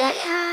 Yeah.